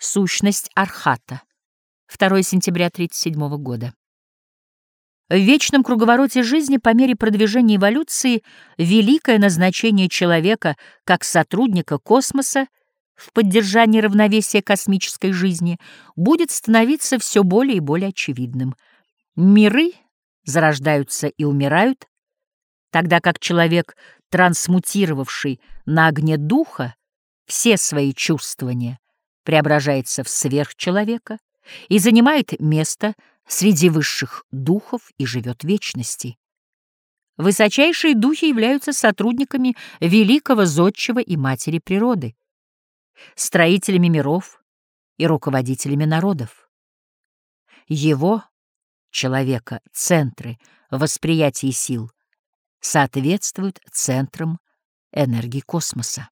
Сущность Архата. 2 сентября 1937 года. В вечном круговороте жизни по мере продвижения эволюции великое назначение человека как сотрудника космоса в поддержании равновесия космической жизни будет становиться все более и более очевидным. Миры зарождаются и умирают, тогда как человек, трансмутировавший на огне духа все свои чувствования, преображается в сверхчеловека и занимает место среди высших духов и живет вечности. Высочайшие духи являются сотрудниками великого зодчего и матери природы, строителями миров и руководителями народов. Его, человека, центры восприятия сил соответствуют центрам энергии космоса.